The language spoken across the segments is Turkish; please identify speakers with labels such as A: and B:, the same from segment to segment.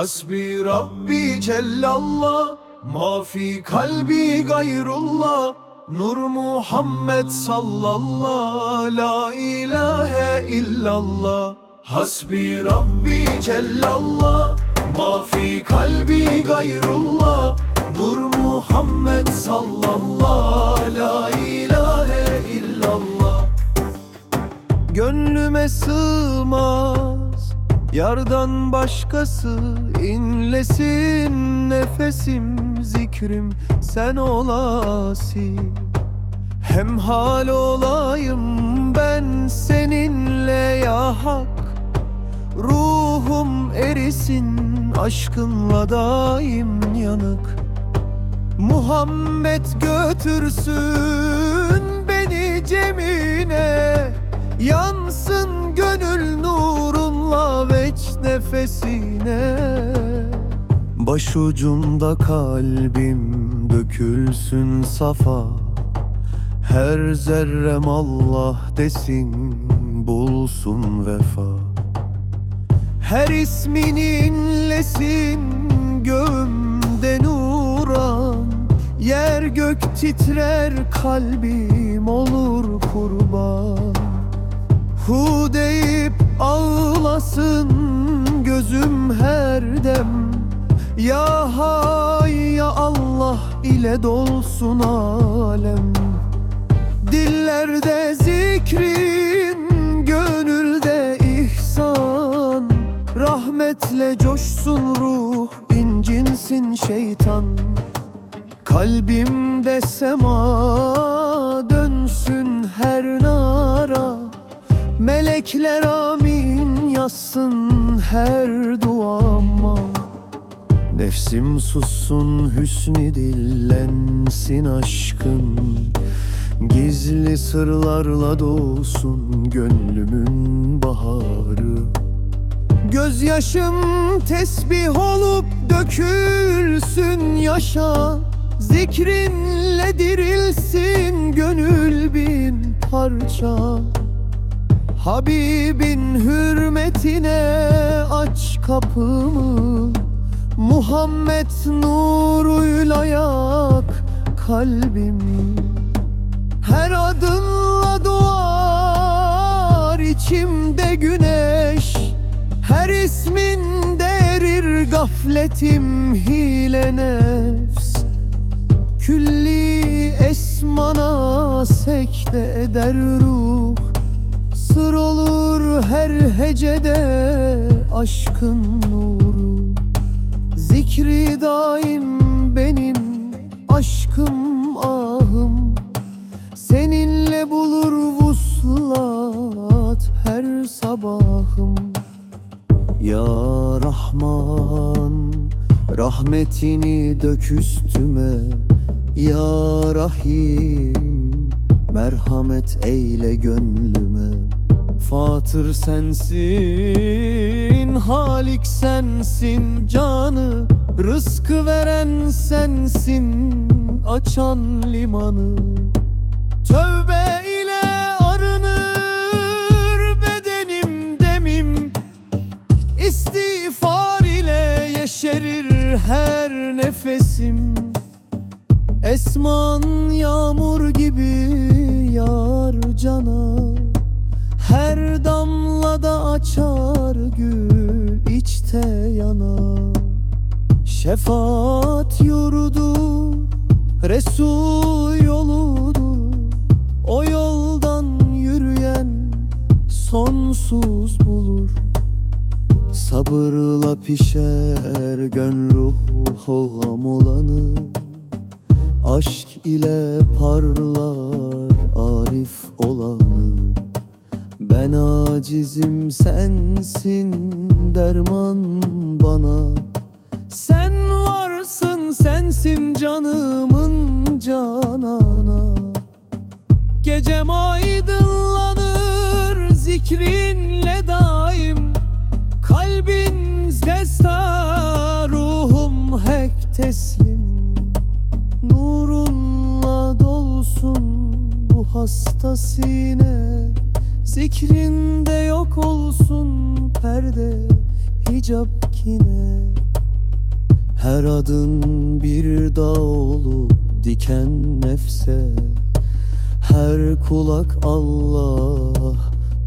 A: Hasbi Rabbi Cellallah Ma fi kalbi gayrullah Nur Muhammed sallallah La ilahe illallah. Hasbi Rabbi Cellallah Ma fi kalbi gayrullah Nur Muhammed sallallah La ilahe illallah. Gönlüme sığmaz Yardan başkası inlesin nefesim zikrim sen olasın. Hem hal olayım ben seninle ya hak. Ruhum erisin aşkınla daim yanık. Muhammed götürsün beni cemine. Yansın gönül nurunla veç nefesine. Başucumda kalbim dökülsün safa. Her zerrem Allah desin bulsun vefa. Her ismin inlesin göğümde nuran. Yer gök titrer kalbim olur kurban. Hu deyip ağlasın gözüm her dem. Ya hay ya Allah ile dolsun alem. Dillerde zikrin, gönülde ihsan. Rahmetle coşsun ruh, incinsin şeytan. Kalbimde sema dönsün her nara Melekler amin yazsın her duama. Nefsim sussun hüsnü dillensin aşkın. Gizli sırlarla dolsun gönlümün baharı. Gözyaşım tesbih olup dökülsün yaşa. Zikrinle dirilsin gönül bin parça Habibin hürmetine aç kapımı. Muhammed nuruyla yak kalbimi. Her adımla doğar içimde güneş. Her isminde erir gafletim hile nefs. Külli esmana sekte eder ruh Sır olur her hecede aşkın nuru. Zikri daim benim aşkım ahım. Seninle bulur vuslat her sabahım. Ya Rahman rahmetini dök üstüme. Ya Rahim merhamet eyle gönlüme Fatır sensin, Halik sensin Canı rızkı veren sensin Açan limanı. Tövbe ile arınır bedenim demim. İstiğfar ile yeşerir her nefesim. Esman yağmur gibi yağar cana Her damlada açar gül içte yana. Şefaat yurdu Resul yoludur O yoldan yürüyen sonsuz bulur. Sabırla pişer gönl ruhu olanı Aşk ile parlar arif olanı Ben acizim sensin derman bana. Sen varsın sensin canımın canana. Gecem aydınlanır zikrinle daim. Kalbin zesta ruhum hek teslim. Nurunla dolsun bu hasta sine Zikrinde yok olsun perde hicap kine. Her adın bir dağ olup diken nefse. Her kulak Allah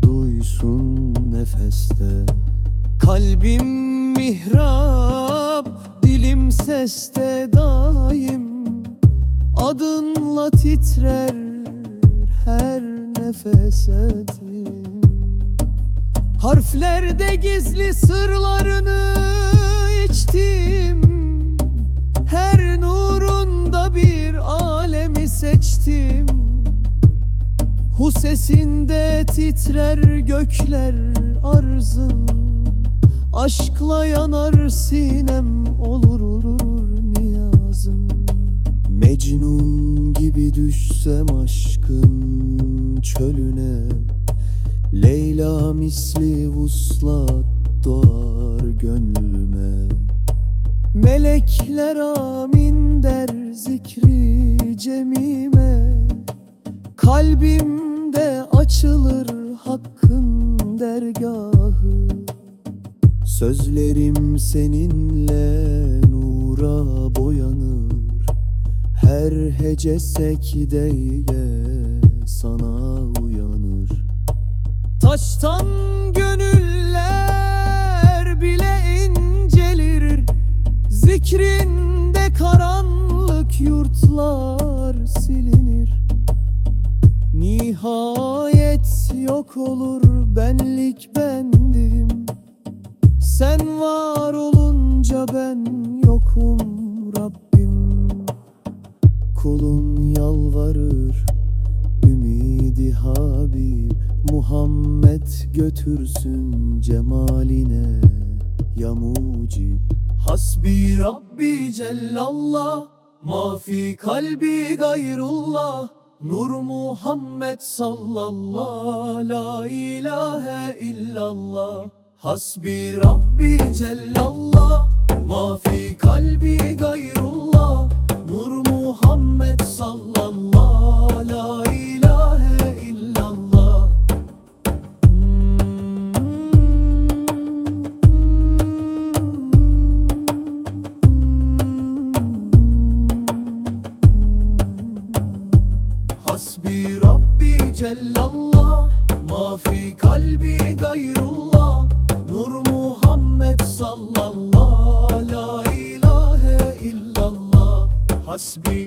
A: duysun nefeste. Kalbim mihrap, dilim seste daim. Adınla titrer her nefes etim Harflerde gizli sırlarını içtim. Her nurunda bir alemi seçtim. Hu sesinde titrer gökler arzın. Aşkla yanar sinem olur olur Mecnun gibi düşsem aşkın çölüne Leyla misli vuslat doğar gönlüme. Melekler amin der zikri cemime Kalbimde açılır hakkın dergahı. Sözlerim seninle Her hece sekdeyle sana uyanır. Taştan gönüller bile incelir. Zikrinde karanlık yurtlar silinir. Nihayet yok olur benlik bendim. Sen var olunca ben Kulun yalvarır. Ümidi Habib Muhammed götürsün cemaline. Ya mucib Hasbi Rabbi Cellallah Ma fi kalbi gayrullah. Nur Muhammed sallallahu La ilahe illallah. Hasbi Rabbi Cellallah Ma fi kalbi gayrullah. Nur Muhammed sallallahu La ilahe illallah. Hasbi Rabbi Cellallah Ma fi kalbi gayrullah. Nur Muhammed sallallahu La ilahe illallah. Hasbi